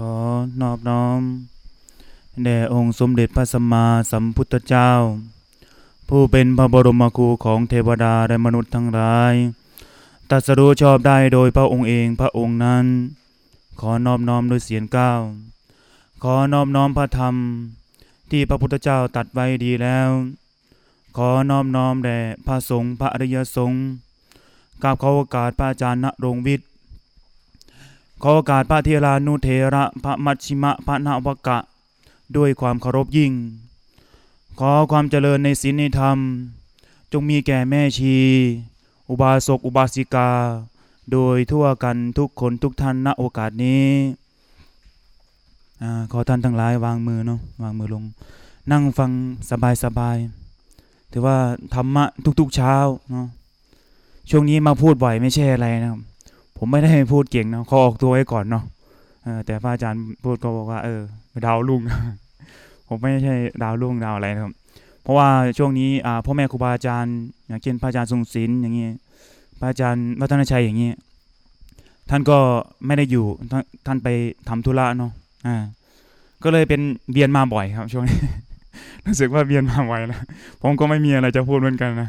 ขอนอบน้อมแด่องค์สมเด็จพระสัมมาสัมพุทธเจ้า ผู้เป็นพระบรมครูของเทวดาและมนุษย์ทั้งหลายตัสรู้ชอบได้โดยพระองค์เองพระองค์นั้น ขอนอบน้อมโดยเสียงก้าวขอนอบน้อมพระธรรม ที่พระพุทธเจ้าตัดไว้ดีแล้ว ขอนอบน้อมแด่พระสงฆ์พระอริยสงฆ์กราบขอโอกาสพระอาจารย์ณรงค์วิทย์ ขอโอกาสพระเทรานุเทระพระมัชชิมะพระนาวกะ ด้วยความเคารพยิ่ง ขอความเจริญในศีลในธรรม จงมีแก่แม่ชี อุบาสกอุบาสิกา โดยทั่วกันทุกคนทุกท่านณโอกาสนี้อขอท่านทั้งหลายวางมือเนาะวางมือลง นั่งฟังสบายสบายๆถือว่าธรรมะทุกๆเช้าเนาะช่วงนี้มาพูดบ่อยไม่ใช่อะไรนะครับ ผมไม่ได้พูดเก่งเนาะขอออกตัวไว้ก่อนเนาะออแต่พระอาจารย์พูดก็บอกว่า เออ ดาวรุ่งผมไม่ใช่ดาวรุ่งดาวอะไรนะครับ เพราะว่าช่วงนี้พ่อแม่ครูบาอาจารย์ อย่างเช่นพระอาจารย์ทรงศิลป์อย่างเงี้ยพระอาจารย์วัฒนชัยอย่างเงี้ยท่านก็ไม่ได้อยู่ท่านทานไปทำธุระเนาะอ่า ก็เลยเป็นเวียนมาบ่อยครับ ช่วงนี้รู้สึกว่าเวียนมาบ่อยนะผมก็ไม่มีอะไรจะพูดเหมือนกันนะ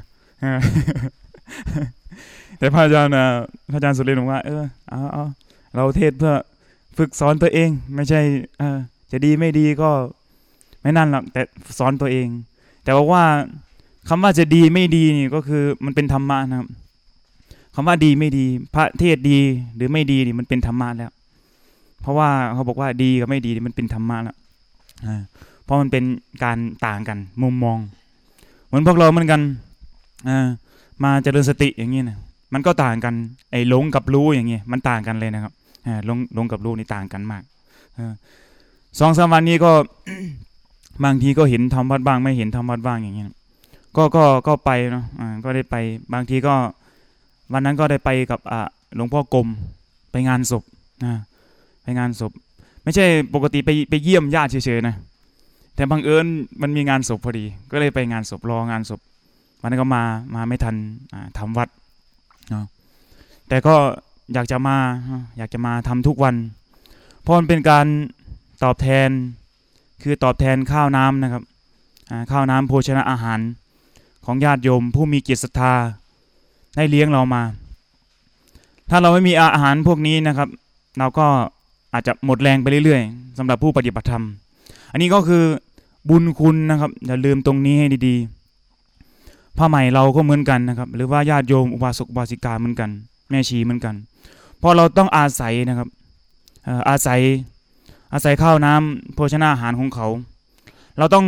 แต่พระอาจารย์นะพระอาจารย์สุรินทร์บอกว่าเออเอาเอาเราเทศเพื่อฝึกสอนตัวเอง ไม่ใช่เออจะดีไม่ดีก็ไม่นั่นหรอกแต่สอนตัวเอง แต่บอกว่าคำว่าจะดีไม่ดีนี่ก็คือมันเป็นธรรมะนะครับคำว่าดีไม่ดี พระเทศดีหรือไม่ดีนี่มันเป็นธรรมะแล้ว เพราะว่าเขาบอกว่าดีกับไม่ดีนี่มันเป็นธรรมะแล้วเพราะมันเป็นการต่างกันมุมมอง เหมือนพวกเราเหมือนกันอมาเจริญสติอย่างนี้นะ มันก็ต่างกัน ไอ้หลงกับรู้อย่างเงี้ยมันต่างกันเลยนะครับหลงหลงกับรู้นี่ต่างกันมากสองสามวันนี้ก็บางทีก็เห็นทำวัดบ้าง ไม่เห็นทำวัดบ้างอย่างเงี้ยก็ก็ก็ไปเนาะก็ได้ไป บางทีก็ วันนั้นก็ได้ไปกับอ่าหลวงพ่อกรมไปงานศพไปงานศพ ไม่ใช่ปกติไปไปเยี่ยมญาติเฉยๆนะแต่บังเอิญมันมีงานศพพอดี ก็เลยไปงานศพรองานศพวันนั้นก็มามาไม่ทันอ่าทำวัด เนาะแต่ก็อยากจะมาอยากจะมาทำทุกวัน เพราะมันเป็นการตอบแทนคือตอบแทนข้าวน้ำนะครับข้าวน้ำโภชนะอาหารของญาติโยม ผู้มีจิตศรัทธาได้เลี้ยงเรามา ถ้าเราไม่มีอาหารพวกนี้นะครับ เราก็อาจจะหมดแรงไปเรื่อยๆสำหรับผู้ปฏิบัติธรรม อันนี้ก็คือบุญคุณนะครับอย่าลืมตรงนี้ให้ดีๆ ผ้าใหม่เราก็เหมือนกันนะครับ หรือว่าญาติโยมอุบาสกอุบาสิกาเหมือนกัน แม่ชีเหมือนกันเพราะเราต้องอาศัยนะครับอาศัยอาศัยข้าวน้ำโภชนาอาหารของเขา เราต้อง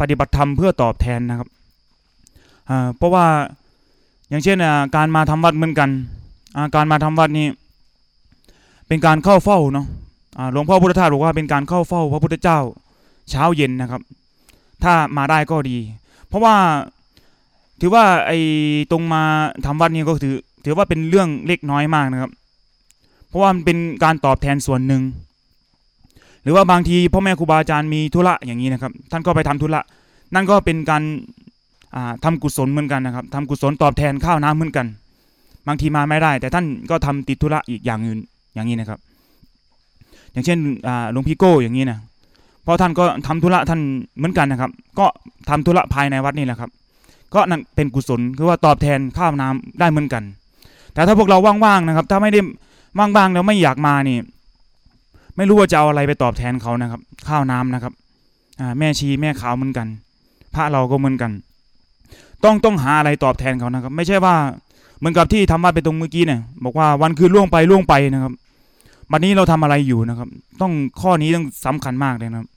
ปฏิบัติธรรมเพื่อตอบแทนนะครับเพราะว่าอย่างเช่นการมาทำวัดเหมือนกันการมาทำวัดนี้เป็นการเข้าเฝ้าเนาะหลวงพ่อพุทธทาสบอกว่าเป็นการเข้าเฝ้าพระพุทธเจ้าเช้าเย็นนะครับ ถ้ามาได้ก็ดี เพราะว่า ถือว่าไอ้ตรงมาทำวัดนี่ก็ถือ ถือว่าเป็นเรื่องเล็กน้อยมากนะครับ เพราะว่ามันเป็นการตอบแทนส่วนหนึ่ง หรือว่าบางทีพ่อแม่ครูบาอาจารย์มีธุระอย่างนี้นะครับ ท่านก็ไปทำธุระ นั่นก็เป็นการอ่าทำกุศลเหมือนกันนะครับทำกุศลตอบแทนข้าวน้ำเหมือนกัน บางทีมาไม่ได้ แต่ท่านก็ทำติดธุระอีกอย่างอื่นอย่างนี้นะครับ อย่างเช่นหลวงพี่โก้อย่างนี้นะเพราะท่านก็ทำธุระท่านเหมือนกันนะครับ ก็ทำธุระภายในวัดนี่แหละครับ ก็นั่นเป็นกุศลคือว่าตอบแทนข้าวน้ำได้เหมือนกัน แต่ถ้าพวกเราว่างๆนะครับ ถ้าไม่ได้ว่างๆแล้วไม่อยากมานี่ ไม่รู้ว่าจะเอาอะไรไปตอบแทนเขานะครับ ข้าวน้ำนะครับแม่ชีแม่ขาวเหมือนกัน พระเราก็เหมือนกัน ต้องต้องหาอะไรตอบแทนเขานะครับ ไม่ใช่ว่าเหมือนกับที่ทำวัดไปตรงเมื่อกี้เนี่ย บอกว่าวันคืนล่วงไปล่วงไปนะครับวันนี้เราทำอะไรอยู่นะครับ ต้องข้อนี้ต้องสำคัญมากเลยนะครับ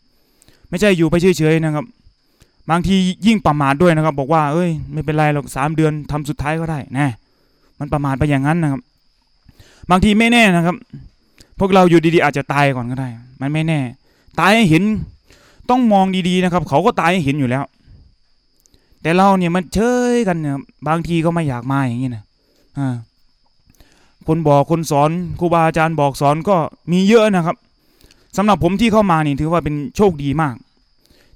ไม่ใช่อยู่ไปเฉยๆนะครับ บางทียิ่งประมาทด้วยนะครับ บอกว่าเอ้ยไม่เป็นไรหรอกสามเดือนทำสุดท้ายก็ได้น่มันประมาทไปอย่างนั้นนะครับ บางทีไม่แน่นะครับ พวกเราอยู่ดีๆ อาจจะตายก่อนก็ได้ มันไม่แน่ ตายให้เห็นต้องมองดีๆนะครับ เขาก็ตายให้เห็นอยู่แล้ว แต่เราเนี่ยมันเชยกันเนี่ยบางทีก็ไม่อยากมาอย่างนี้นะอ่าคนบอกคนสอนครูบาอาจารย์บอกสอนก็มีเยอะนะครับสำหรับผมที่เข้ามานี่ถือว่าเป็นโชคดีมาก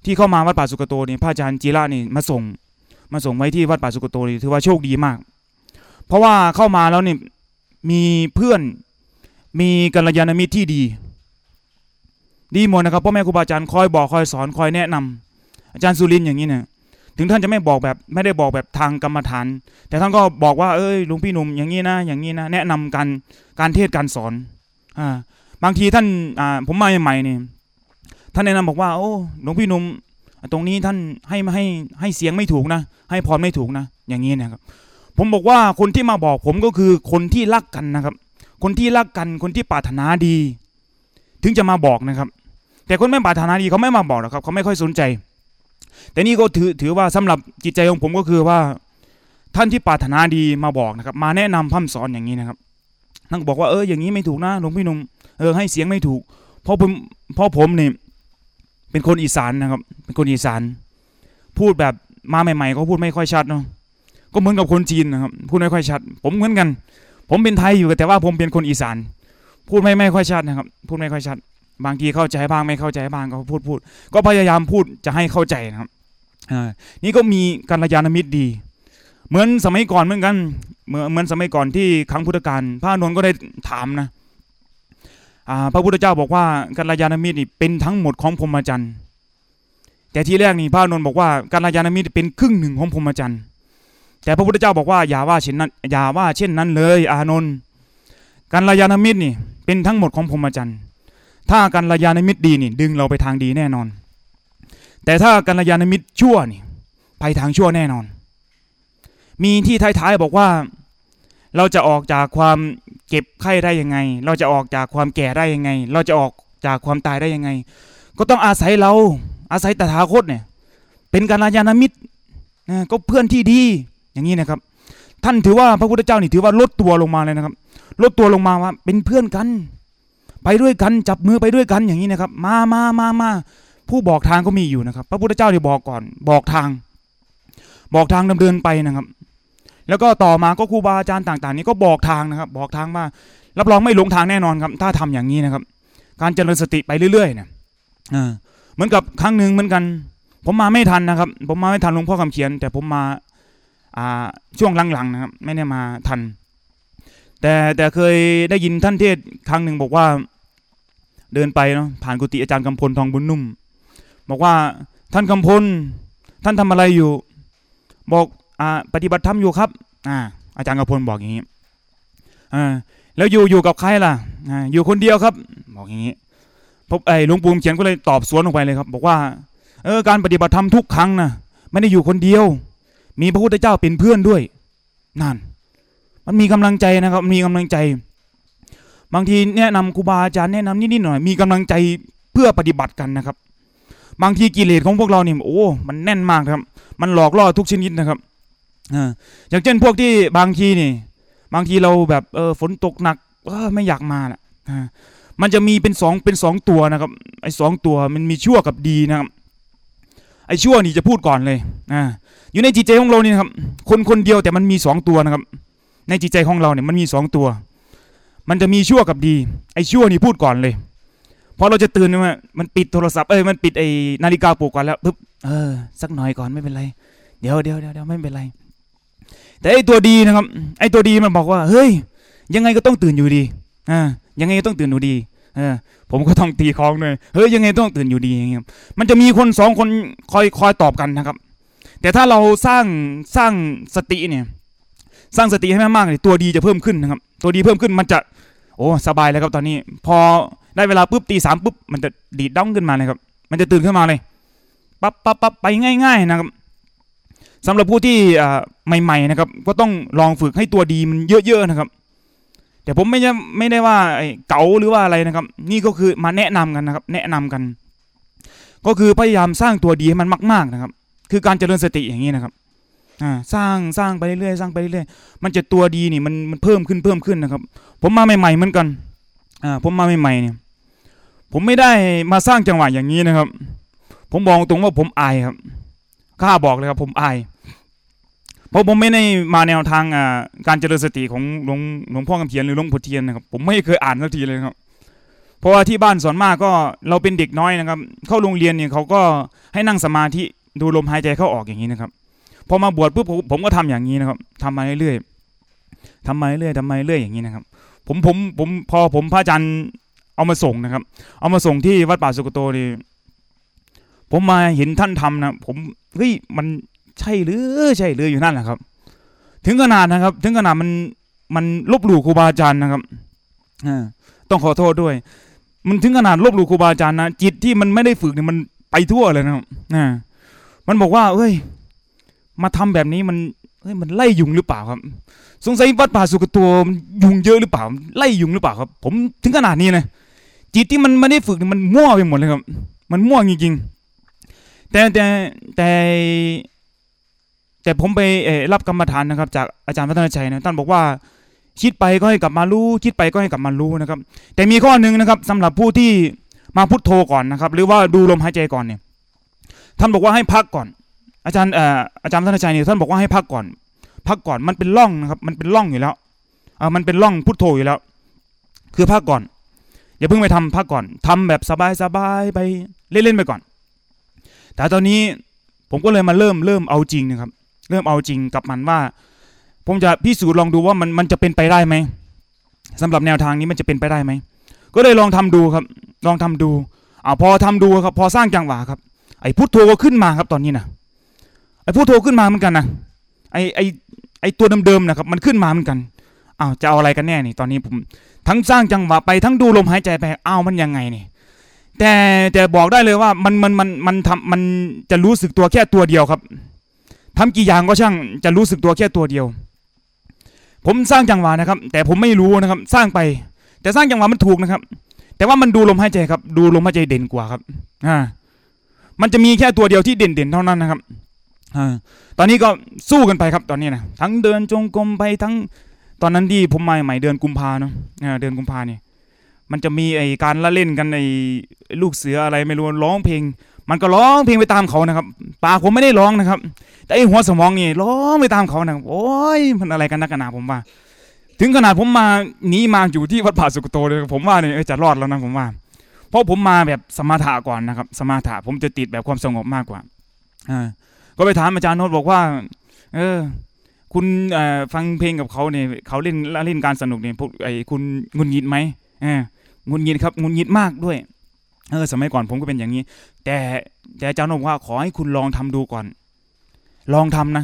ที่เข้ามาวัดป่าสุกโตนี่พระอาจารย์จีระนี่มาส่ง มาส่งไว้ที่วัดป่าสุกโตนี่ถือว่าโชคดีมาก เพราะว่าเข้ามาแล้วนี่มีเพื่อนมีกัลยาณมิตรที่ดี ดีหมดนะครับพ่อแม่ครูบาอาจารย์คอยบอกคอยสอนคอยแนะนำอาจารย์สุรินอย่างนี้เนี่ยถึงท่านจะไม่บอกแบบไม่ได้บอกแบบทางกรรมฐาน แต่ท่านก็บอกว่าเอ้ยหลวงพี่หนุ่มอย่างนี้นะ อย่างนี้นะ แนะนำการการเทศการสอนอ่าบางทีท่านอ่าผมมาใหม่ๆเนี่ย ท่านแนะนำบอกว่า โอ้หลวงพี่หนุ่มตรงนี้ท่านให้ให้ให้เสียงไม่ถูกนะ ให้พรไม่ถูกนะ อย่างนี้นะครับ ผมบอกว่าคนที่มาบอกผมก็คือคนที่รักกันนะครับ คนที่รักกันคนที่ปรารถนาดี ถึงจะมาบอกนะครับ แต่คนไม่ปรารถนาดีเขาไม่มาบอกหรอกครับเขาไม่ค่อยสนใจ แต่นี่ก็ถือถือว่าสำหรับจิตใจของผมก็คือว่า ท่านที่ปรารถนาดีมาบอกนะครับ มาแนะนำพร่ำสอนอย่างนี้นะครับท่านบอกว่าเอออย่างนี้ไม่ถูกนะหลวงพี่หนุ่มเออให้เสียงไม่ถูกเพราะผมเพราะผมเนี่ย เป็นคนอีสานนะครับ เป็นคนอีสาน พูดแบบมาใหม่ๆก็พูดไม่ค่อยชัดเนาะก็เหมือนกับคนจีนนะครับพูดไม่ค่อยชัด ผมเหมือนกัน ผมเป็นไทยอยู่แต่ว่าผมเป็นคนอีสาน พูดไม่ไม่ค่อยชัดนะครับ พูดไม่ค่อยชัด บางทีเข้าใจบ้างไม่เข้าใจบ้างก็พูดพูด ก็พยายามพูดจะให้เข้าใจนะครับอ่านี่ก็มีกัลยาณมิตรดี เหมือนสมัยก่อนเหมือนกันเหมือนเหมือนสมัยก่อนที่ครั้งพุทธกาลพระนนท์ก็ได้ถามนะ พระพุทธเจ้าบอกว่ากัลยาณมิตรนี่เป็นทั้งหมดของพรหมจรรย์แต่ที่แรกนี่พระนนท์บอกว่ากัลยาณมิตรเป็นครึ่งหนึ่งของพรหมจรรย์แต่พระพุทธเจ้าบอกว่าอย่าว่าเช่นนั้นอย่าว่าเช่นนั้นเลย อานนท์กัลยาณมิตรนี่เป็นทั้งหมดของพรหมจรรย์ถ้ากัลยาณมิตรดีนี่ดึงเราไปทางดีแน่นอน แต่ถ้ากัลยาณมิตรชั่วนี่ไปทางชั่วแน่นอน มีที่ท้ายๆบอกว่า เราจะออกจากความเก็บไข้ได้ยังไง เราจะออกจากความแก่ได้ยังไง เราจะออกจากความตายได้ยังไง ก็ต้องอาศัยเรา อาศัยตถาคตเนี่ย เป็นกัลยาณมิตรนะก็เพื่อนที่ดีอย่างนี้นะครับ ท่านถือว่าพระพุทธเจ้านี่ถือว่าลดตัวลงมาเลยนะครับ ลดตัวลงมาว่าเป็นเพื่อนกัน ไปด้วยกันจับมือไปด้วยกันอย่างนี้นะครับ มามามามาผู้บอกทางก็มีอยู่นะครับ พระพุทธเจ้าที่ยบอกก่อน บอกทาง บอกทางดำเนินไปนะครับ แล้วก็ต่อมาก็ครูบาอาจารย์ต่าง ๆ นี้ก็บอกทางนะครับ บอกทางว่ารับรองไม่หลงทางแน่นอนครับ ถ้าทำอย่างนี้นะครับ การเจริญสติไปเรื่อยๆเนี่ยอ่าเหมือนกับครั้งหนึ่งเหมือนกัน ผมมาไม่ทันนะครับ ผมมาไม่ทันหลวงพ่อคำเขียน แต่ผมมาอ่าช่วงหลังๆนะครับ ไม่ได้มาทัน แต่แต่เคยได้ยินท่านเทศครั้งหนึ่งบอกว่าเดินไปเนาะผ่านกุฏิอาจารย์กำพลทองบุญนุ่ม บอกว่าท่านกำพลท่านทำอะไรอยู่ บอก ปฏิบัติธรรมอยู่ครับอ่าอาจารย์กำพลบอกอย่างนี้อ่าแล้วอยู่อยู่กับใครล่ะอ่าอยู่คนเดียวครับ บอกอย่างนี้พบไอ้หลวงปู่เขียนก็เลยตอบสวนลงไปเลยครับ บอกว่าเออการปฏิบัติธรรมทุกครั้งนะไม่ได้อยู่คนเดียว มีพระพุทธเจ้าเป็นเพื่อนด้วยนั่นมันมีกำลังใจนะครับ มีกำลังใจ บางทีแนะนำครูบาอาจารย์แนะนำนิดๆหน่อยมีกำลังใจเพื่อปฏิบัติกันนะครับ บางทีกิเลสของพวกเราเนี่ยโอ้ มันแน่นมากครับ มันหลอกล่อทุกชนิดนะครับ อย่างเช่นพวกที่บางทีนี่ บางทีเราแบบเออฝนตกหนักเออไม่อยากมาน่ะมันจะมีเป็นสองเป็นสองตัวนะครับ ไอ้สองตัวมันมีชั่วกับดีนะครับ ไอ้ชั่วนี่จะพูดก่อนเลยอ่าอยู่ในจิตใจของเรานี่นครับ คนคนเดียวแต่มันมีสองตัวนะครับ ในจิตใจของเราเนี่ยมันมีสองตัว มันจะมีชั่วกับดี ไอ้ชั่วนี่พูดก่อนเลยพอเราจะตื่นมามันปิดโทรศัพท์เอ้ยมันปิดไอ้นาฬิกาปลุกก่อนแล้วปึ๊บเออสักหน่อยก่อนไม่เป็นไร เดี๋ยวเดี๋ยวเดี๋ยวไม่เป็นไร แต่ไอตัวดีนะครับ ไอตัวดีมันบอกว่า เฮ้ย ยังไงก็ต้องตื่นอยู่ดี อ่า ยังไงก็ต้องตื่นอยู่ดีเออผมก็ต้องตีคล้องเลยเฮ้ยยังไงต้องตื่นอยู่ดีอย่างเงี้ยมันจะมีคนสองคนคอยคอยตอบกันนะครับ แต่ถ้าเราสร้างสร้างสติเนี่ย สร้างสติให้มากๆเลยตัวดีจะเพิ่มขึ้นนะครับ ตัวดีเพิ่มขึ้นมันจะโอ้สบายเลยครับตอนนี้ พอได้เวลาปุ๊บตีสามปุ๊บมันจะดีดด้องขึ้นมาเลยครับ มันจะตื่นขึ้นมาเลยปั๊บปั๊บปั๊บไปง่าย ๆ นะครับ สำหรับผู้ที่ใหม่ๆนะครับ ก็ต้องลองฝึกให้ตัวดีมันเยอะๆนะครับ แต่ผมไม่ได้ไม่ได้ว่าเก๋าหรือว่าอะไรนะครับ นี่ก็คือมาแนะนำกันนะครับ แนะนำกัน ก็คือพยายามสร้างตัวดีให้มันมาก ๆนะครับ คือการเจริญสติอย่างนี้นะครับอ่าสร้างสร้างไปเรื่อยๆสร้างไปเรื่อยๆมันจะตัวดีนี่มันมันเพิ่มขึ้นเพิ่มขึ้นนะครับ ผมมาใหม่ๆเหมือนกันอ่าผมมาใหม่ๆเนี่ยผมไม่ได้มาสร้างจังหวะอย่างนี้นะครับ ผมบอกตรงว่าผมอายครับ กล้าบอกเลยครับผมอาย เพราะผมไม่ได้มาแนวทางอ่าการเจริญสติของหลวงหลวงพ่อคำเขียนหรือหลวงพ่อเทียนนะครับผมไม่เคยอ่านสักทีเลยครับ เพราะว่าที่บ้านส่วนมากก็เราเป็นเด็กน้อยนะครับ เข้าโรงเรียนเนี่ยเขาก็ให้นั่งสมาธิดูลมหายใจเข้าออกอย่างนี้นะครับพอมาบวชปุ๊บผมผมก็ทำอย่างนี้นะครับทำมาเรื่อยๆทำมาเรื่อยๆทำมาเรื่อยๆอย่างนี้นะครับ ผมผมผมพอผมพระอาจารย์เอามาส่งนะครับ เอามาส่งที่วัดป่าสุกโตนี่ ผมมาเห็นท่านทำนะผมเฮ้ยมันใช่หรือใช่หรืออยู่นั่นแหละครับ ถึงขนาดนะครับ ถึงขนาดมันมันลบหลู่ครูบาอาจารย์นะครับต้องขอโทษด้วย มันถึงขนาดลบหลู่ครูบาอาจารย์นะจิตที่มันไม่ได้ฝึกเนี่ยมันไปทั่วเลยนะครับอ่ามันบอกว่าเอ้ย มาทำแบบนี้มันเฮ้ยมันไล่ยุงหรือเปล่าครับ สงสัยวัดป่าสุกตัวมันยุงเยอะหรือเปล่า ไล่ยุงหรือเปล่าครับ ผมถึงขนาดนี้นะจิตที่มันไม่ได้ฝึกเนี่ยมันมั่วไปหมดเลยครับ มันมั่วจริงๆ แต่แต่แต่แต่ผมไปเอ่อรับกรรมฐานนะครับ จากอาจารย์พัฒนชัยนะท่านบอกว่าคิดไปก็ให้กลับมารู้ คิดไปก็ให้กลับมารู้นะครับ แต่มีข้อหนึ่งนะครับสำหรับผู้ที่มาพุทโธก่อนนะครับ หรือว่าดูลมหายใจก่อนเนี่ย ท่านบอกว่าให้พักก่อน อาจารย์เอ่ออาจารย์พัฒนชัยเนี่ยท่านบอกว่าให้พักก่อน พักก่อนมันเป็นร่องนะครับ มันเป็นร่องอยู่แล้วเออมันเป็นร่องพุทโธอยู่แล้ว คือพักก่อนอย่าเพิ่งไปทำพักก่อนทำแบบสบายๆไปเล่นๆไปก่อน แต่ตอนนี้ผมก็เลยมาเริ่มเริ่มเอาจริงนะครับ เริ่มเอาจริงกับมันว่า ผมจะพิสูจน์ลองดูว่ามันมันจะเป็นไปได้ไหมสำหรับแนวทางนี้มันจะเป็นไปได้ไหมก็เลยลองทำดูครับ ลองทำดูอ่าพอทำดูครับ พอสร้างจังหวะครับ ไอ้พุทโธก็ขึ้นมาครับตอนนี้นะไอ้พุทโธขึ้นมาเหมือนกันนะไอ้ไอ้ไอ้ตัวเดิมๆนะครับ มันขึ้นมาเหมือนกันอ้าวจะเอาอะไรกันแน่นี่ ตอนนี้ผมทั้งสร้างจังหวะไปทั้งดูลมหายใจไปอ้าวมันยังไงนี่ แต่แต่บอกได้เลยว่ามันมันมันมันทำมันจะรู้สึกตัวแค่ตัวเดียวครับทำกี่อย่างก็ช่างจะรู้สึกตัวแค่ตัวเดียว ผมสร้างจังหวะนะครับ แต่ผมไม่รู้นะครับ สร้างไป แต่สร้างจังหวะมันถูกนะครับ แต่ว่ามันดูลมหายใจครับ ดูลมหายใจเด่นกว่าครับอ่ามันจะมีแค่ตัวเดียวที่เด่นเด่นเท่านั้นนะครับอ่าตอนนี้ก็สู้กันไปครับตอนนี้นะทั้งเดินจงกรมไปทั้งตอนนั้นที่ผมมาใหม่เดือนกุมภาเนาะอ่าเดือนกุมภาเนี่ย มันจะมีไอ้การละเล่นกันไอ้ลูกเสืออะไรไม่รู้ร้องเพลง มันก็ร้องเพลงไปตามเขานะครับปากผมไม่ได้ร้องนะครับ แต่ไอ้หัวสมองนี่ร้องไปตามเขานะครับโอ้ยมันอะไรกันนักกันหนาผมว่า ถึงขนาดผมมาหนีมาอยู่ที่วัดป่าสุกโตเลยผมว่าเนี่ยจะรอดแล้วนะผมว่า เพราะผมมาแบบสมาถะก่อนนะครับ สมาถะผมจะติดแบบความสงบมากกว่าอ่าก็ไปถามอาจารย์โนตบอกว่า เออ คุณฟังเพลงกับเขาเนี่ยเขาเล่นเล่นการสนุกเนี่ยพวกไอ้คุณงุนงิดไหมเออ งุนงิดครับงุนงิดมากด้วยเออสมัยก่อนผมก็เป็นอย่างนี้ แต่แต่อาจารย์โนตบอกว่าขอให้คุณลองทำดูก่อน ลองทำนะ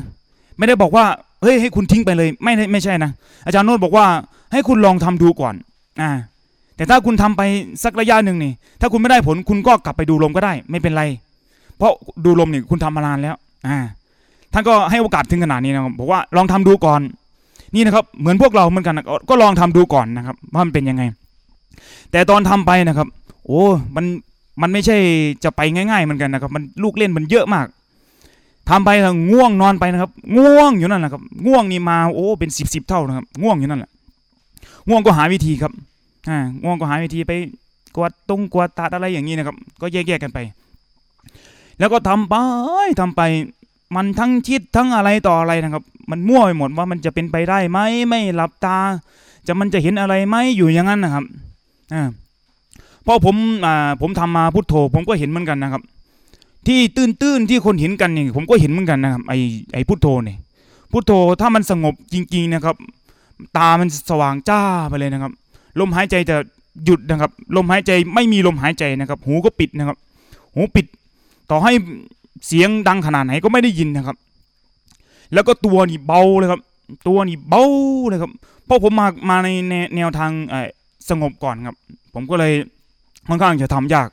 ไม่ได้บอกว่าเฮ้ยให้คุณทิ้งไปเลย ไม่ไม่ใช่นะอาจารย์โนตบอกว่า ให้คุณลองทำดูก่อนอ่าแต่ถ้าคุณทำไปสักระยะหนึ่งนี่ถ้าคุณไม่ได้ผลคุณก็กลับไปดูลมก็ได้ ไม่เป็นไร เพราะดูลมนี่คุณทำมานานแล้วอ่าท่านก็ให้โอกาสถึงขนาดนี้นะครับบอกว่าลองทำดูก่อน นี่นะครับ เหมือนพวกเราเหมือนกันนะก็ก็ลองทำดูก่อนนะครับ ว่ามันเป็นยังไง แต่ตอนทำไปนะครับ โอ้ มัน มันไม่ใช่จะไปง่ายๆเหมือนกันนะครับ มันลูกเล่นมันเยอะมากทำไปแล้วง่วงนอนไปนะครับ ง่วงอยู่นั่นแหละครับ ง่วงนี่มา โอ้ เป็นสิบสิบเท่านะครับ ง่วงอยู่นั่นแหละ ง่วงก็หาวิธีครับ อ่า ง่วงก็หาวิธีไปกวาดตรงกวาดตาดอะไรอย่างนี้นะครับ ก็แยกๆกันไป แล้วก็ทำไปทำไป มันทั้งคิดทั้งอะไรต่ออะไรนะครับ มันมั่วไปหมดว่ามันจะเป็นไปได้ไหมไม่หลับตา จะมันจะเห็นอะไรไหมอยู่อย่างนั้นนะครับ เพราะผมผมทำมาพุทโธ ผมก็เห็นเหมือนกันนะครับ ที่ตื้นตื้นๆที่คนเห็นกันนี่ผมก็เห็นเหมือนกันนะครับไอไอพุทโธเนี่ยพุทโธถ้ามันสงบจริง ๆนะครับ ตามันสว่างจ้าไปเลยนะครับ ลมหายใจจะหยุดนะครับ ลมหายใจไม่มีลมหายใจนะครับ หูก็ปิดนะครับ หูปิด ต่อให้เสียงดังขนาดไหนก็ไม่ได้ยินนะครับ แล้วก็ตัวนี่เบาเลยครับ ตัวนี่เบาเลยครับเพราะผมมามาในแนแนวทางเอ่อ สงบก่อนครับ ผมก็เลยค่อนข้างจะทำยาก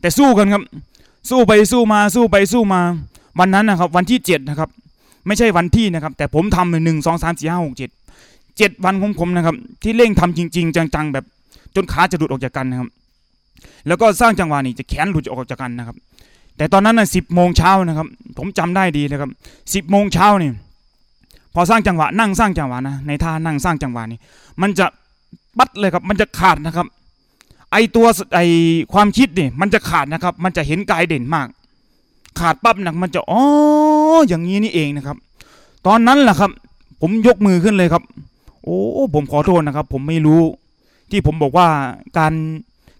แต่สู้กันครับ สู้ไปสู้มาสู้ไปสู้มา วันนั้นนะครับ วันที่เจ็ดนะครับ ไม่ใช่วันที่นะครับ แต่ผมทำหนึ่งสองสามสี่ห้าหกเจ็ดเจ็ดวันของผมนะครับ ที่เร่งทำจริง ๆ จังๆ แบบจนขาจะหลุดออกจากกันนะครับ แล้วก็สร้างจังหวะนี่จะแขนหลุดออกจากกันนะครับ แต่ตอนนั้นน่ะสิบโมงเช้านะครับ ผมจำได้ดีเลยครับสิบโมงเช้านี่พอสร้างจังหวะนั่งสร้างจังหวะนะในท่านั่งสร้างจังหวะนี่มันจะ ปัดเลยครับ มันจะขาดนะครับ ไอตัวไอความคิดนี่มันจะขาดนะครับ มันจะเห็นกายเด่นมาก ขาดปั๊บนะมันจะอ๋ออย่างนี้นี่เองนะครับ ตอนนั้นแหละครับ ผมยกมือขึ้นเลยครับ โอ้ผมขอโทษนะครับ ผมไม่รู้ ที่ผมบอกว่าการ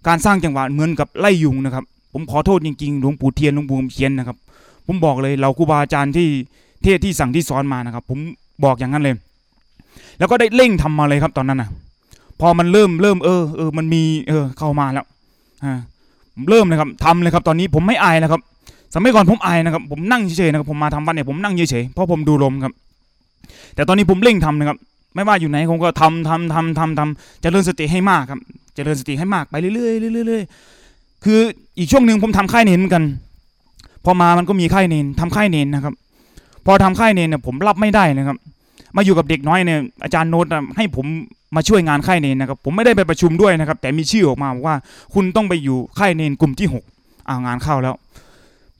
การสร้างจังหวะเหมือนกับไล่ยุงนะครับ ผมขอโทษจริงๆหลวงปู่เทียนหลวงปู่เขียนนะครับ ผมบอกเลยเราครูบาอาจารย์ที่เทศที่สั่งที่สอนมานะครับ ผมบอกอย่างนั้นเลย แล้วก็ได้เร่งทำมาเลยครับตอนนั้นนะ พอมันเริ่มเริ่มเออเออมันมีเออเข้ามาแล้วอ่าผมเริ่มเลยครับทำเลยครับตอนนี้ผมไม่อายแล้วครับ สมัยก่อนผมอายนะครับผมนั่งเฉยๆนะครับผมมาทำวัดเนี่ยผมนั่งเฉยๆเพราะผมดูลมครับ แต่ตอนนี้ผมเร่งทำนะครับ ไม่ว่าอยู่ไหนผมก็ทำทำทำทำทำเจริญสติให้มากครับเจริญสติให้มากไปเรื่อยๆเรื่อยๆเรื่อยคืออีกช่วงหนึ่งผมทำค่ายเน้นเหมือนกัน พอมามันก็มีค่ายเน้นทำค่ายเน้นนะครับ พอทำค่ายเน้นเนี่ยผมรับไม่ได้นะครับ มาอยู่กับเด็กน้อยเนี่ยอาจารย์โน้ตให้ผมมาช่วยงานค่ายเนนนะครับ ผมไม่ได้ไปประชุมด้วยนะครับ แต่มีชื่อออกมาบอกว่า คุณต้องไปอยู่ค่ายเนนกลุ่มที่หกอ่างานเข้าแล้ว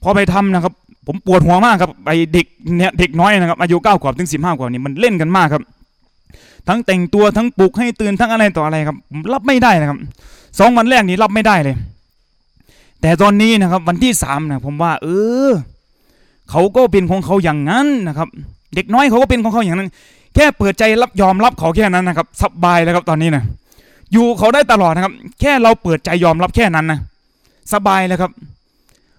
พอไปทำนะครับ ผมปวดหัวมากครับไอเด็กเนี่ยเด็กน้อยนะครับอายุเก้าขวบถึงสิบห้าขวบนี่มันเล่นกันมากครับทั้งแต่งตัวทั้งปลุกให้ตื่นทั้งอะไรต่ออะไรครับผมรับไม่ได้นะครับสองวันแรกนี้รับไม่ได้เลย แต่ตอนนี้นะครับ วันที่สามนะผมว่า เออเขาก็เป็นของเขาอย่างนั้นนะครับ เด็กน้อยเขาก็เป็นของเขาอย่างนั้น แค่เปิดใจรับยอมรับเขาแค่นั้นนะครับสบายแล้วครับตอนนี้นะอยู่เขาได้ตลอดนะครับ แค่เราเปิดใจยอมรับแค่นั้นนะสบายแล้วครับ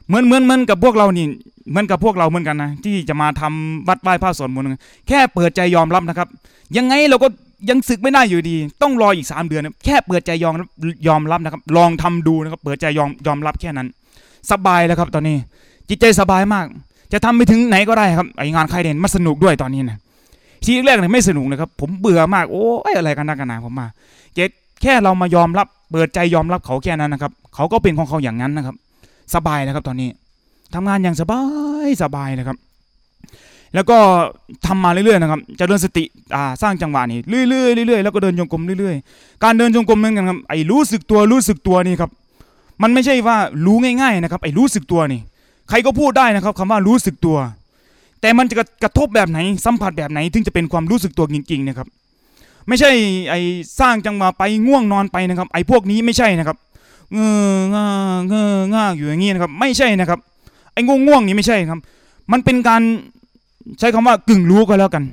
เหมือนเหมือนเหมือนกับพวกเรานี่เหมือนกับพวกเราเหมือนกันนะที่จะมาทำวัดไหว้พระสวดมนต์กันแค่เปิดใจยอมรับนะครับ ยังไงเราก็ยังศึกไม่ได้อยู่ดี ต้องรออีกสามเดือนนะแค่เปิดใจยอมยอมรับนะครับ ลองทำดูนะครับ เปิดใจยอมยอมรับแค่นั้น สบายแล้วครับ ตอนนี้ จิตใจสบายมาก จะทำไปถึงไหนก็ได้ครับไองานใครเด่นมันสนุกด้วยตอนนี้นะทีแรกเนี่ยไม่สนุกนะครับ ผมเบื่อมากโอ้ยอะไรกันนักกันหนาผมมาเจ๊แค่เรามายอมรับ เปิดใจยอมรับเขาแค่นั้นนะครับ เขาก็เป็นของเขาอย่างนั้นนะครับ สบายแล้วครับ ตอนนี้ทำงานอย่างสบายสบายนะครับ แล้วก็ทำมาเรื่อยๆนะครับจะเดินสติอ่าสร้างจังหวะนี่เรื่อยๆเรื่อยๆแล้วก็เดินจงกรมเรื่อยๆ การเดินจงกรมเหมือนกันครับไอ้รู้สึกตัวรู้สึกตัวนี่ครับ มันไม่ใช่ว่ารู้ง่าย ๆนะครับ ไอ้รู้สึกตัวนี่ ใครก็พูดได้นะครับคำว่ารู้สึกตัว แต่มันจะกระทบแบบไหนสัมผัสแบบไหน ถึงจะเป็นความรู้สึกตัวจริงๆนะครับ ไม่ใช่ไอ้สร้างจังหวะไปง่วงนอนไปนะครับ ไอ้พวกนี้ไม่ใช่นะครับเงอง่าเงอง่าอยู่อย่างนี้นะครับ ไม่ใช่นะครับ ไอ้ง่วงง่วงนี่ไม่ใช่ครับ มันเป็นการใช้คำว่ากึ่งรู้ก็แล้วกัน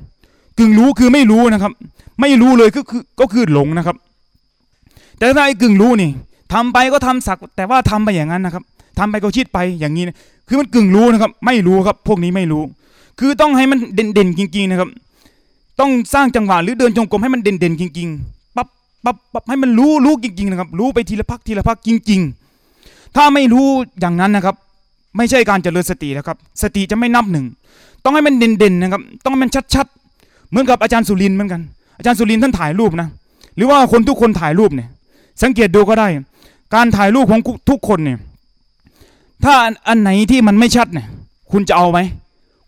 กึ่งรู้คือไม่รู้นะครับ ไม่รู้เลยก็คือก็คือหลงนะครับ แต่ถ้าไอ้กึ่งรู้นี่ทำไปก็ทำสัก แต่ว่าทำไปอย่างนั้นนะครับ ทำไปก็คิดไปอย่างนี้นะคือมันกึ่งรู้นะครับ ไม่รู้ครับ พวกนี้ไม่รู้ คือต้องให้มันเด่นๆจริงๆนะครับ ต้องสร้างจังหวะหรือเดินจงกรมให้มันเด่นๆจริงๆปั๊บปั๊บปั๊บให้มันรู้รู้จริงๆนะครับ รู้ไปทีละพักทีละพักจริง ๆ ถ้าไม่รู้อย่างนั้นนะครับ ไม่ใช่การเจริญสตินะครับ สติจะไม่นับหนึ่งต้องให้มันเด่นๆนะครับ ต้องให้มันชัดๆ เหมือนกับอาจารย์สุรินทร์เหมือนกัน อาจารย์สุรินทร์ท่านถ่ายรูปนะ หรือว่าคนทุกคนถ่ายรูปเนี่ย สังเกตดูก็ได้ การถ่ายรูปของทุกคนเนี่ย ถ้าอันไหนที่มันไม่ชัดเนี่ย คุณจะเอาไหม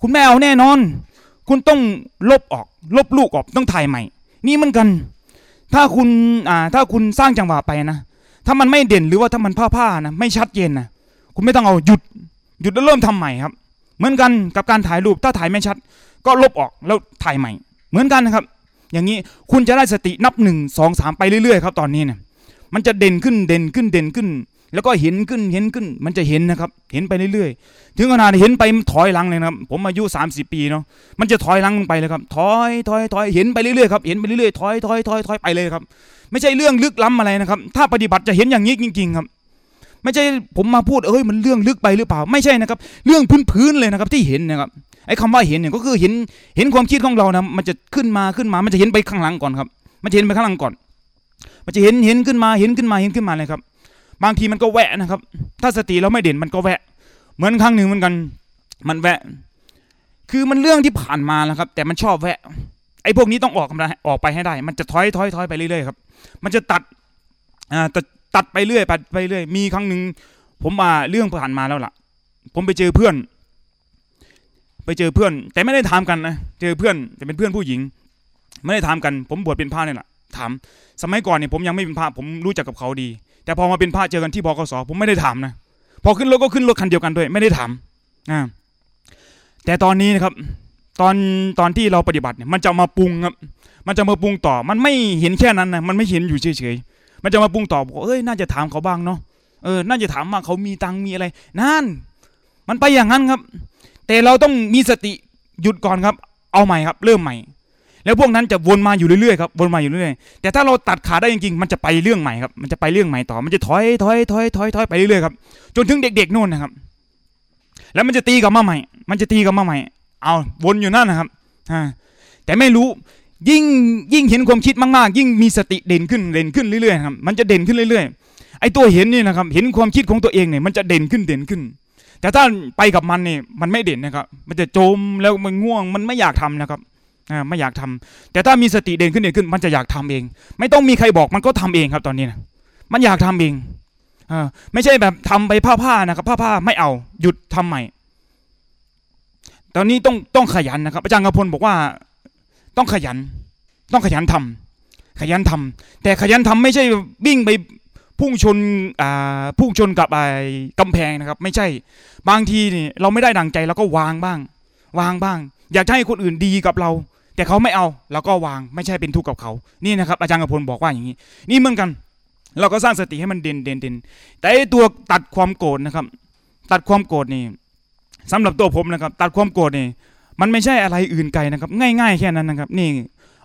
คุณไม่เอาแน่นอน คุณต้องลบออก ลบลูกออก ต้องถ่ายใหม่ นี่เหมือนกัน ถ้าคุณ อ่า ถ้าคุณสร้างจังหวะไปนะ ถ้ามันไม่เด่นหรือว่าถ้ามันผ้าๆนะ ไม่ชัดเจนนะ คุณไม่ต้องเอาหยุด หยุดแล้วเริ่มทำใหม่ครับ เหมือนกันกับการถ่ายรูป ถ้าถ่ายไม่ชัด ก็ลบออกแล้วถ่ายใหม่ เหมือนกันนะครับ อย่างนี้ คุณจะได้สตินับหนึ่งสองสามไปเรื่อยๆครับ ตอนนี้เนี่ย มันจะเด่นขึ้น เด่นขึ้น เด่นขึ้น แล้วก็เห็นขึ้นเห็นขึ้น มันจะเห็นนะครับ เห็นไปเรื่อยๆ ถึงขนาดเห็นไปถอยหลังเลยนะครับ ผมอายุ 30 ปีเนาะมันจะถอยหลังลงไปเลยครับถอยถอยถอยเห็นไปเรื่อยๆครับเห็นไปเรื่อยๆถอยถอยถอยถอยไปเลยครับ ไม่ใช่เรื่องลึกล้ำอะไรนะครับ ถ้าปฏิบัติจะเห็นอย่างนี้จริง ๆ ครับ ไม่ใช่ผมมาพูดเอ้ยมันเรื่องลึกไปหรือเปล่า ไม่ใช่นะครับ เรื่องพื้นๆเลยนะครับที่เห็นนะครับไอ้คำว่าเห็นเนี่ยก็คือเห็นเห็นความคิดของเรานะมันจะขึ้นมาขึ้นมา มันจะเห็นไปข้างหลังก่อนครับ มันจะเห็นไปข้างหลังก่อน มันจะเห็นเห็นขึ้นมาเห็นขึ้นมาเห็นขึ้นมาเลยครับ บางทีมันก็แวะนะครับ ถ้าสติเราไม่เด่นมันก็แวะ เหมือนครั้งหนึ่งเหมือนกัน มันแวะ คือมันเรื่องที่ผ่านมาแล้วครับ แต่มันชอบแวะ ไอ้พวกนี้ต้องออกกำลังออกไปให้ได้ มันจะถอยถอยถอยไปเรื่อยๆครับ มันจะตัดอ่าตัดไปเรื่อยไปไปเรื่อย มีครั้งหนึ่งผมมาเรื่องผ่านมาแล้วล่ะ ผมไปเจอเพื่อน ไปเจอเพื่อน แต่ไม่ได้ถามกันนะ เจอเพื่อนแต่เป็นเพื่อนผู้หญิง ไม่ได้ถามกัน ผมบวชเป็นพระเนี่ยแหละถาม สมัยก่อนเนี่ยผมยังไม่เป็นพระผมรู้จักกับเขาดี แต่พอมาเป็นพระเจอกันที่บกสผมไม่ได้ถามนะพอขึ้นรถก็ขึ้นรถคันเดียวกันด้วย ไม่ได้ถามอ่าแต่ตอนนี้นะครับ ตอนตอนที่เราปฏิบัติเนี่ยมันจะมาปรุงครับ มันจะมาปรุงต่อ มันไม่เห็นแค่นั้นนะมันไม่เห็นอยู่เฉยๆมันจะมาปรุงต่อบอกเอ้ยน่าจะถามเขาบ้างเนาะเออน่าจะถามว่าเขามีตังมีอะไรนั่นมันไปอย่างนั้นครับ แต่เราต้องมีสติหยุดก่อนครับ เอาใหม่ครับ เริ่มใหม่ แล้วพวกนั้นจะวนมาอยู่เรื่อยๆครับวนมาอยู่เรื่อยๆแต่ถ้าเราตัดขาได้จริงๆมันจะไปเรื่องใหม่ครับมันจะไปเรื่องใหม่ต่อ มันจะถอยถอยถอยถอยถอยไปเรื่อยๆครับจนถึงเด็กๆนู่นนะครับ แล้วมันจะตีกลับมาใหม่ มันจะตีกลับมาใหม่ เอาวนอยู่นั่นนะครับอ่าแต่ไม่รู้ยิ่งยิ่งเห็นความคิดมากๆ ยิ่งมีสติเด่นขึ้นเด่นขึ้นเรื่อยๆครับมันจะเด่นขึ้นเรื่อยๆไอ้ตัวเห็นนี่นะครับ เห็นความคิดของตัวเองเนี่ยมันจะเด่นขึ้นเด่นขึ้น แต่ถ้าไปกับมันเนี่ยมันไม่เด่นนะครับ มันจะจมแล้วมันง่วงมันไม่อยากทำนะครับ ไม่อยากทำแต่ถ้ามีสติเด่นขึ้นเด่นขึ้น มันจะอยากทำเอง ไม่ต้องมีใครบอกมันก็ทำเองครับตอนนี้นะมันอยากทำเองอไม่ใช่แบบทำไปผ้าๆนะครับผ้าๆไม่เอาหยุดทำใหม่ ตอนนี้ต้องต้องขยันนะครับอาจารย์กพลบอกว่า ต้องขยัน ต้องขยันทำขยันทำแต่ขยันทำไม่ใช่วิ่งไปพุ่งชนอ่าพุ่งชนกับไอ้กำแพงนะครับ ไม่ใช่บางทีนี่เราไม่ได้ดังใจเราก็วางบ้าง วางบ้าง อยากให้คนอื่นดีกับเรา แต่เขาไม่เอาเราก็วางไม่ใช่เป็นทุกข์กับเขา นี่นะครับอาจารย์กพลบอกว่าอย่างนี้ นี่เหมือนกัน เราก็สร้างสติให้มันเด่นเด่นเด่นแต่ตัวตัดความโกรธนะครับ ตัดความโกรธนี่สำหรับตัวผมนะครับ ตัดความโกรธนี่มันไม่ใช่อะไรอื่นไกลนะครับ ง่ายๆแค่นั้นนะครับ นี่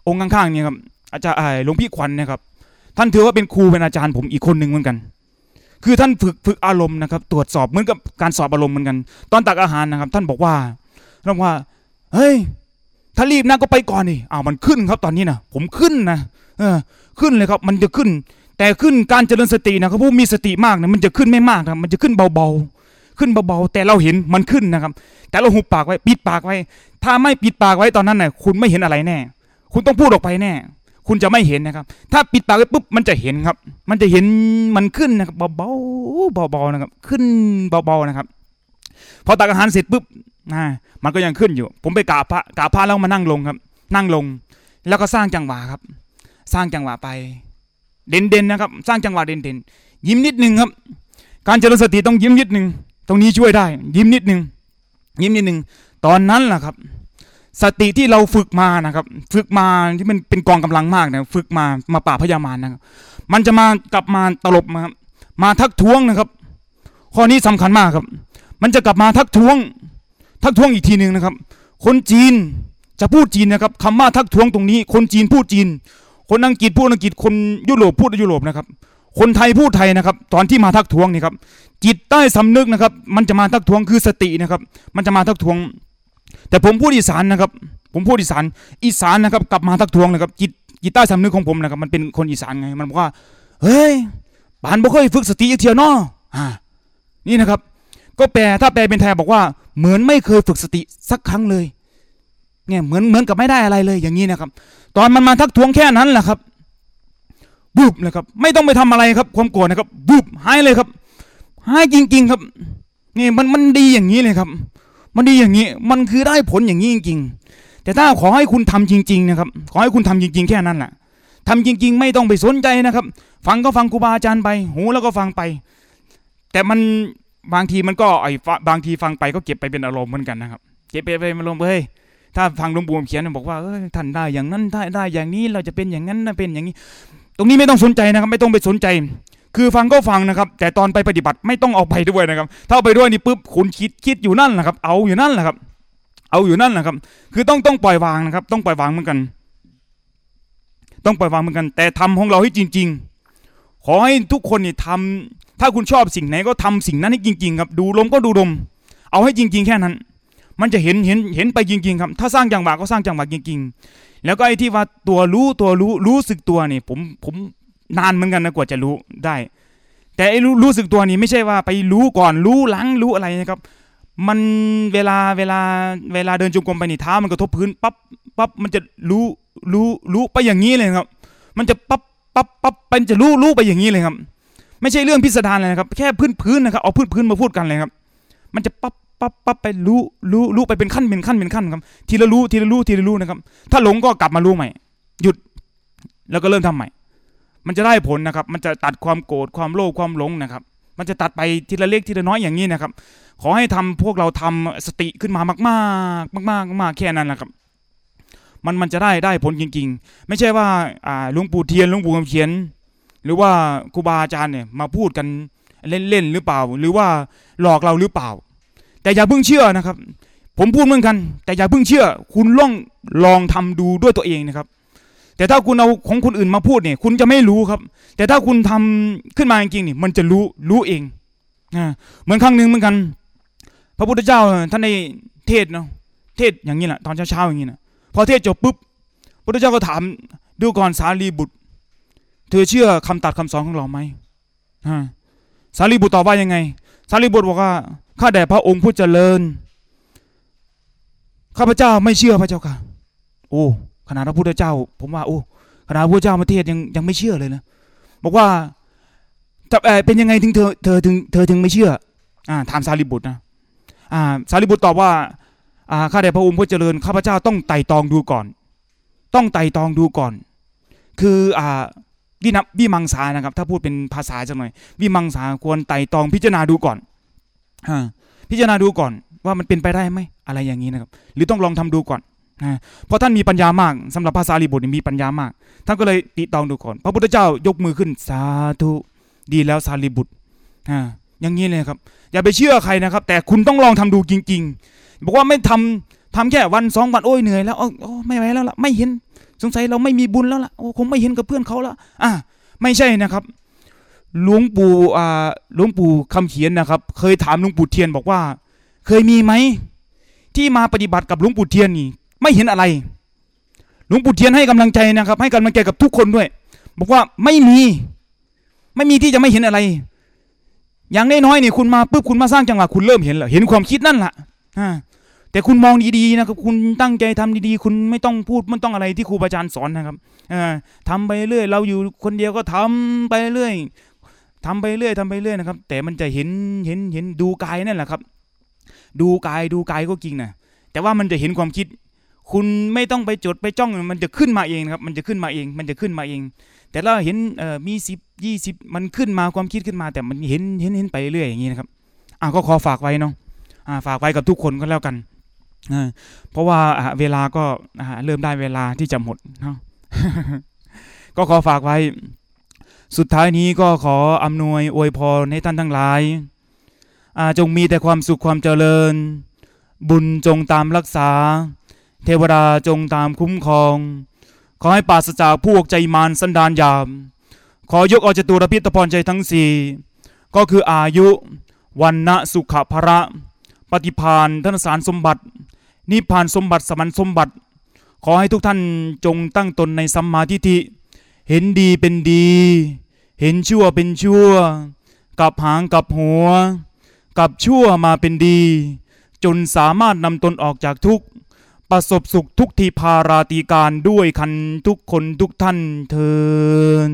องค์ข้างๆนี่ครับอาจารย์ไอ้หลวงพี่ขวัญนะครับ ท่านถือว่าเป็นครูเป็นอาจารย์ผมอีกคนหนึ่งเหมือนกัน คือท่านฝึกฝึกอารมณ์นะครับ ตรวจสอบเหมือนกับการสอบอารมณ์เหมือนกัน ตอนตักอาหารนะครับ ท่านบอกว่าท่านบอกว่า เฮ้ย ถ้ารีบนะก็ไปก่อนนี่อ้าวมันขึ้นครับตอนนี้นะผมขึ้นนะเออขึ้นเลยครับ มันจะขึ้น แต่ขึ้นการเจริญสตินะครับผู้มีสติมากนะมันจะขึ้นไม่มากนะมันจะขึ้นเบาๆ ขึ้นเบาๆ แต่เราเห็นมันขึ้นนะครับ แต่เราหุบปากไว้ปิดปากไว้ ถ้าไม่ปิดปากไว้ตอนนั้นน่ะคุณไม่เห็นอะไรแน่ คุณต้องพูดออกไปแน่ คุณจะไม่เห็นนะครับ ถ้าปิดปากไว้ปุ๊บมันจะเห็นครับ มันจะเห็นมันขึ้นนะครับเบาๆเบาๆนะครับ ขึ้นเบาๆนะครับ พอตักอาหารเสร็จปุ๊บนะมันก็ยังขึ้นอยู่ ผมไปกราบพระกราบพระแล้วมานั่งลงครับ นั่งลง แล้วก็สร้างจังหวะครับ สร้างจังหวะไป เด่นๆนะครับ สร้างจังหวะเด่นๆยิ้มนิดนึงครับ การเจริญสติต้องยิ้มนิดนึงตรงนี้ช่วยได้ ยิ้มนิดนึงยิ้มนิดนึงตอนนั้นแหละครับ สติที่เราฝึกมานะครับ ฝึกมาที่มันเป็นกองกำลังมากนะฝึกมามาป่าพยามารนะครับ มันจะมากลับมาตลบมาครับมาทักท้วงนะครับ ข้อนี้สำคัญมากครับ มันจะกลับมาทักท้วง ทักท้วงอีกทีหนึ่งนะครับ คนจีนจะพูดจีนนะครับคำว่าทักท้วงตรงนี้ คนจีนพูดจีน คนอังกฤษพูดอังกฤษ คนยุโรปพูดยุโรปนะครับ คนไทยพูดไทยนะครับ ตอนที่มาทักท้วงนี่ครับ จิตใต้สำนึกนะครับ มันจะมาทักท้วงคือสตินะครับ มันจะมาทักท้วง แต่ผมพูดอีสานนะครับ ผมพูดอีสาน อีสานนะครับ กลับมาทักท้วงนะครับ จิตจิตใต้สำนึกของผมนะครับ มันเป็นคนอีสานไง มันบอกว่า เฮ้ยปานบ่เคยฝึกสติเทียวเนาะอ่านี่นะครับ ก็แปลถ้าแปลเป็นไทยบอกว่า เหมือนไม่เคยฝึกสติสักครั้งเลย เนี่ยเหมือนเหมือนกับไม่ได้อะไรเลยอย่างนี้นะครับ ตอนมันมาทักท้วงแค่นั้นแหละครับบูบเลยครับ ไม่ต้องไปทำอะไรครับ ความโกรธนะครับบูบหายเลยครับหายจริง ๆครับนี่มันมันดีอย่างนี้เลยครับ มันดีอย่างนี้ มันคือได้ผลอย่างนี้จริง ๆ แต่ถ้าขอให้คุณทำจริง ๆ นะครับ ขอให้คุณทำจริง ๆ แค่นั้นแหละทำจริง ๆ ไม่ต้องไปสนใจนะครับ ฟังก็ฟังครูบาอาจารย์ไป หูแล้วก็ฟังไป แต่มัน บางทีมันก็ไอ้ฟบางทีฟังไปก็เก็บไปเป็นอารมณ์เหมือนกันนะครับ เก็บไปเป็นอารมณ์เฮ้ยถ้าฟังหลวงปู่เขียนบอกว่าเอ้ยท่านได้อย่างนั้นได้ได้อย่างนี้เราจะเป็นอย่างนั้นนะเป็นอย่างนี้ ตรงนี้ไม่ต้องสนใจนะครับ ไม่ต้องไปสนใจ คือฟังก็ฟังนะครับ แต่ตอนไปปฏิบัติไม่ต้องเอาไปด้วยนะครับ ถ้าเอาไปด้วยนี่ปุ๊บคุณคิดคิดอยู่นั่นแหละครับ เอาอยู่นั่นแหละครับ เอาอยู่นั่นแหละครับ คือต้องต้องปล่อยวางนะครับ ต้องปล่อยวางเหมือนกัน ต้องปล่อยวางเหมือนกัน แต่ทำของเราให้จริง ๆ ขอให้ทุกคนนี่ทำ ถ้าคุณชอบสิ่งไหนก็ทำสิ่งนั้นให้จริง ๆ ครับ ดูลมก็ดูลม เอาให้จริง ๆ แค่นั้น มันจะเห็นเห็นเห็นไปจริง ๆ ครับ ถ้าสร้างจังหวะก็สร้างจังหวะจริง ๆ แล้วก็ไอ้ที่ว่าตัวรู้ตัวรู้รู้สึกตัวนี่ผมผมนานเหมือนกันนะกว่าจะรู้ได้ แต่ไอ้รู้รู้สึกตัวนี่ไม่ใช่ว่าไปรู้ก่อนรู้หลังรู้อะไรนะครับ มันเวลาเวลาเวลาเดินจงกรมไปนี่เท้ามันกระทบพื้นปั๊บปั๊บมันจะรู้รู้รู้ไปอย่างนี้เลยครับ มันจะปั๊บปั๊บปั๊บเป็นจะรู้รู้ไปอย่างนี้เลยครับ ไม่ใช่เรื่องพิสดารเลยนะครับ แค่พื้นพื้นนะครับเอาพื้นพื้นมาพูดกันเลยครับ มันจะปั๊บปั๊บปั๊บไปรู้รู้รู้ไปเป็นขั้นเป็นขั้นเป็นขั้นครับ ทีละรู้ทีละรู้ทีละรู้นะครับ ถ้าหลงก็กลับมารู้ใหม่ หยุดแล้วก็เริ่มทำใหม่ มันจะได้ผลนะครับ มันจะตัดความโกรธความโลภความหลงนะครับ มันจะตัดไปทีละเล็กทีละน้อยอย่างนี้นะครับ ขอให้ทำพวกเราทำสติขึ้นมามากมากมากมากมากแค่นั้นแหละครับมันมันจะได้ได้ผลจริง ๆ ไม่ใช่ว่าอ่าหลวงปู่เทียนหลวงปู่คำเขียน หรือว่าครูบาอาจารย์เนี่ยมาพูดกันเล่นๆหรือเปล่า หรือว่าหลอกเราหรือเปล่า แต่อย่าเพิ่งเชื่อนะครับ ผมพูดเหมือนกัน แต่อย่าเพิ่งเชื่อ คุณลองลองทำดูด้วยตัวเองนะครับ แต่ถ้าคุณเอาของคนอื่นมาพูดเนี่ย คุณจะไม่รู้ครับ แต่ถ้าคุณทำขึ้นมาจริงๆเนี่ยมันจะรู้รู้เองนะเหมือนครั้งหนึ่งเหมือนกัน พระพุทธเจ้าท่านในเทศเนาะเทศอย่างนี้แหละตอนเช้าๆอย่างนี้นะพอเทศจบปุ๊บพุทธเจ้าก็ถามดูก่อนสารีบุตร เธอเชื่อคำตัดคำสอนของเราไหมสารีบุตรตอบว่ายังไง สารีบุตรบอกว่าข้าแต่พระองค์ผู้เจริญข้าพเจ้าไม่เชื่อพระเจ้าค่ะ โอ้ขนาดพระพุทธเจ้า ผมว่าโอ้ขนาดพระพุทธเจ้ามาเทศยังยังไม่เชื่อเลยนะบอกว่าจะเอ่อเป็นยังไงถึงเธอเธอถึงเธอถึงไม่เชื่อ อ่าถามสารีบุตรนะอ่าสารีบุตรตอบว่าอ่าข้าแต่พระองค์ผู้เจริญข้าพเจ้าต้องไต่ตองดูก่อน ต้องไต่ตองดูก่อน คืออ่า วินับวิมังสานะครับ ถ้าพูดเป็นภาษาจังหน่อย วิมังสาควรไต่ตองพิจารณาดูก่อนอพิจารณาดูก่อนว่ามันเป็นไปได้ไหมอะไรอย่างนี้นะครับ หรือต้องลองทำดูก่อนนะเพราะท่านมีปัญญามากสำหรับภาษาลีบุตรมีปัญญามากท่านก็เลยติตองดูก่อน พระพุทธเจ้ายกมือขึ้นสาธุดีแล้วสารีบุตรอ่าอย่างนี้เลยครับอย่าไปเชื่อใครนะครับ แต่คุณต้องลองทำดูจริง ๆ บอกว่าไม่ทำทำแค่วันสองวันโอ้ยเหนื่อยแล้วโอ้ไม่ไหวแล้วล่ะไม่เห็น สงสัยเราไม่มีบุญแล้วล่ะโอ้คงไม่เห็นกับเพื่อนเขาแล้วอะไม่ใช่นะครับหลวงปู่อ่าหลวงปู่คำเขียนนะครับ เคยถามหลวงปู่เทียนบอกว่า เคยมีไหมที่มาปฏิบัติกับหลวงปู่เทียนนี่ ไม่เห็นอะไรหลวงปู่เทียนให้กำลังใจนะครับ ให้กำลังใจกับทุกคนด้วย บอกว่าไม่มี ไม่มีที่จะไม่เห็นอะไร อย่างน้อยๆนี่คุณมาปุ๊บคุณมาสร้างจังหวะคุณเริ่มเห็นแล้วเห็นความคิดนั่นแหละอ่า แต่คุณมองดีๆนะครับ คุณตั้งใจทำดีๆ คุณไม่ต้องพูดไม่ต้องอะไรที่ครูบาอาจารย์สอนนะครับอ่าทำไปเรื่อยเราอยู่คนเดียวก็ทำไปเรื่อยทำไปเรื่อยทำไปเรื่อยนะครับ แต่มันจะเห็นเห็นเห็นดูกายนั่นแหละครับ ดูกายดูกายก็จริงนะแต่ว่ามันจะเห็นความคิด คุณไม่ต้องไปจดไปจ้องมันจะขึ้นมาเองครับ มันจะขึ้นมาเอง มันจะขึ้นมาเอง แต่เราเห็นมีสิบยี่สิบมันขึ้นมาความคิดขึ้นมา แต่มันเห็นเห็นเห็นไปเรื่อยอย่างนี้นะครับอ่าก็ขอฝากไว้เนาะอ่าฝากไว้กับทุกคนก็แล้วกัน เพราะว่าเวลาก็เริ่มได้เวลาที่จะหมดเนาะก็ขอฝากไว้ สุดท้ายนี้ก็ขออำนวยอวยพรให้ท่านทั้งหลายาจงมีแต่ความสุขความเจริญ บุญจงตามรักษา เทวดาจงตามคุ้มครอง ขอให้ปราศจากพวกใจมารสันดานยาม ขอยกเอาจตุรพิธพรใจทั้งสี่ก็คืออายุวันนะสุขภระ ปฏิพานธนสารสมบัติ นิพพานสมบัติสมันสมบัติ ขอให้ทุกท่านจงตั้งตนในสัมมาทิฏฐิเห็นดีเป็นดี เห็นชั่วเป็นชั่ว กับหางกับหัว กับชั่วมาเป็นดี จนสามารถนำตนออกจากทุกข์ประสบสุขทุกทีพาราตีการด้วยคันทุกคนทุกท่านเทิน